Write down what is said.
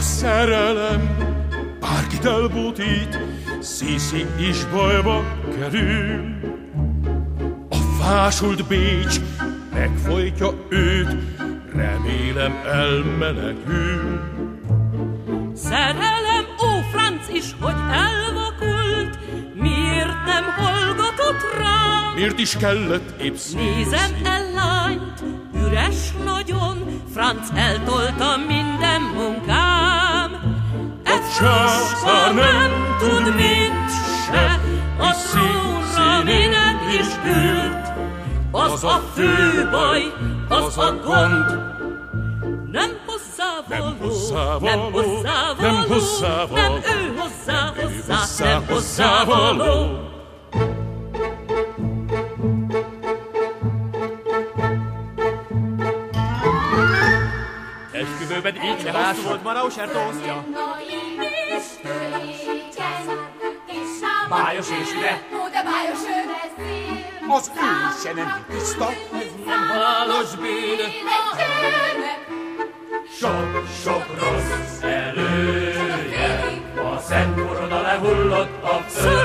szerelem bárkit elbutít, Sziszi is bajba kerül. A fásult Bécs megfojtja őt, remélem elmenekül. Szerelem, ó, franc is, hogy elvakult, miért nem hallgatott rá? Miért is kellett épp Nézem el lányt, üres nagyon, franc eltolta is ült. Az a fő baj, az a gond, nem hozzávaló, Nem hozzávaló, nem hozzávaló, nem ő hozzá, hozzá, nem hozzávaló. Esküvőben így se hosszú volt ma Rauscher tósztja. Bájos és üde. Az ő se nem tiszta. Nem halálos bűn, Sok-sok rossz elője. A szent korona lehullott a szörnyen